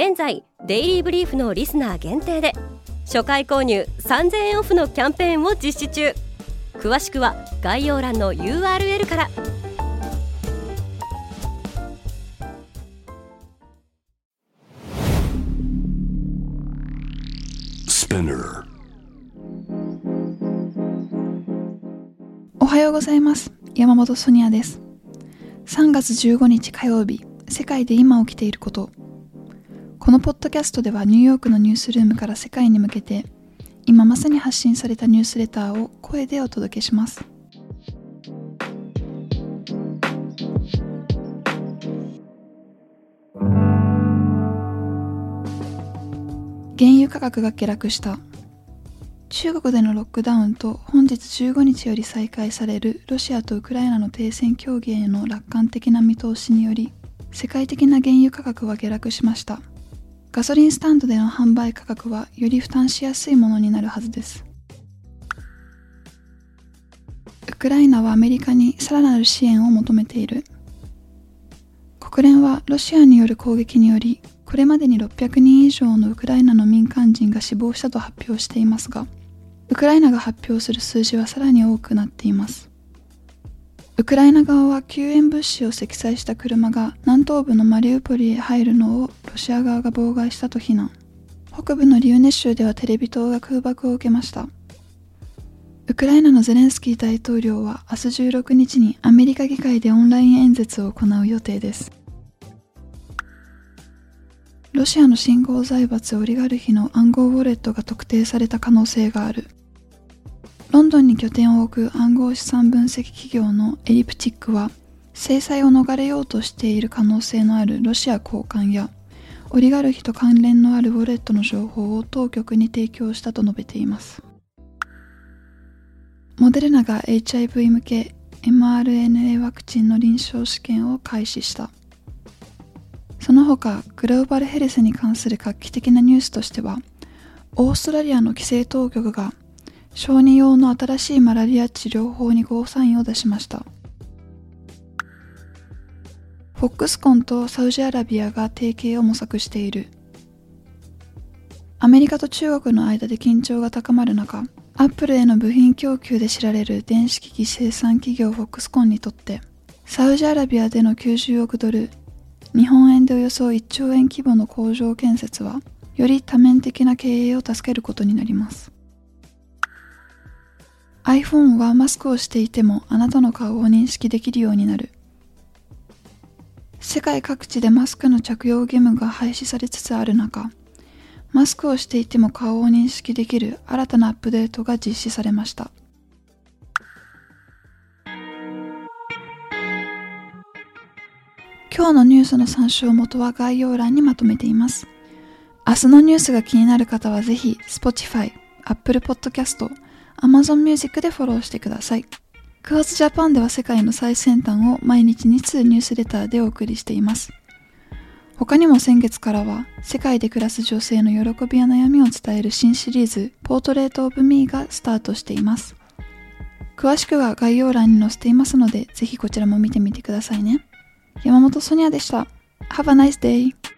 現在デイリーブリーフのリスナー限定で初回購入3000円オフのキャンペーンを実施中。詳しくは概要欄の URL から。おはようございます。山本ソニアです。3月15日火曜日世界で今起きていることこのポッドキャストではニューヨークのニュースルームから世界に向けて今まさに発信されたニュースレターを声でお届けします。原油価格が下落した。中国でのロックダウンと本日15日より再開されるロシアとウクライナの停戦協議への楽観的な見通しにより世界的な原油価格は下落しました。ガソリンスタンドでの販売価格はより負担しやすいものになるはずです。ウクライナはアメリカにさらなる支援を求めている。国連はロシアによる攻撃によりこれまでに600人以上のウクライナの民間人が死亡したと発表していますがウクライナが発表する数字はさらに多くなっています。ウクライナ側は救援物資を積載した車が南東部のマリウポリへ入るのをロシア側が妨害したと非難。北部のリウネ州ではテレビ塔が空爆を受けました。ウクライナのゼレンスキー大統領は明日16日にアメリカ議会でオンライン演説を行う予定です。ロシアの信号財閥オリガルヒの暗号ウォレットが特定された可能性がある。ロンドンに拠点を置く暗号資産分析企業のエリプチックは制裁を逃れようとしている可能性のあるロシア高官やオリガルヒと関連のあるウォレットの情報を当局に提供したと述べています。モデルナが HIV 向け mRNA ワクチンの臨床試験を開始した。その他グローバルヘルスに関する画期的なニュースとしてはオーストラリアの規制当局が小児用の新しいマラリア治療法にゴーサインを出しました。フォックスコンとサウジアラビアが提携を模索している。アメリカと中国の間で緊張が高まる中アップルへの部品供給で知られる電子機器生産企業フォックスコンにとってサウジアラビアでの90億ドル日本円でおよそ1兆円規模の工場建設はより多面的な経営を助けることになります。iPhone はマスクをしていてもあなたの顔を認識できるようになる。世界各地でマスクの着用義務が廃止されつつある中マスクをしていても顔を認識できる新たなアップデートが実施されました。今日のニュースの参照元は概要欄にまとめています。明日のニュースが気になる方はぜひ Spotify、Apple Podcast、Amazon Music でフォローしてください。クワーツジャパンでは世界の最先端を毎日2通ニュースレターでお送りしています。他にも先月からは世界で暮らす女性の喜びや悩みを伝える新シリーズポートレートオブミーがスタートしています。詳しくは概要欄に載せていますのでぜひこちらも見てみてくださいね。山本ソニアでした。Have a nice day!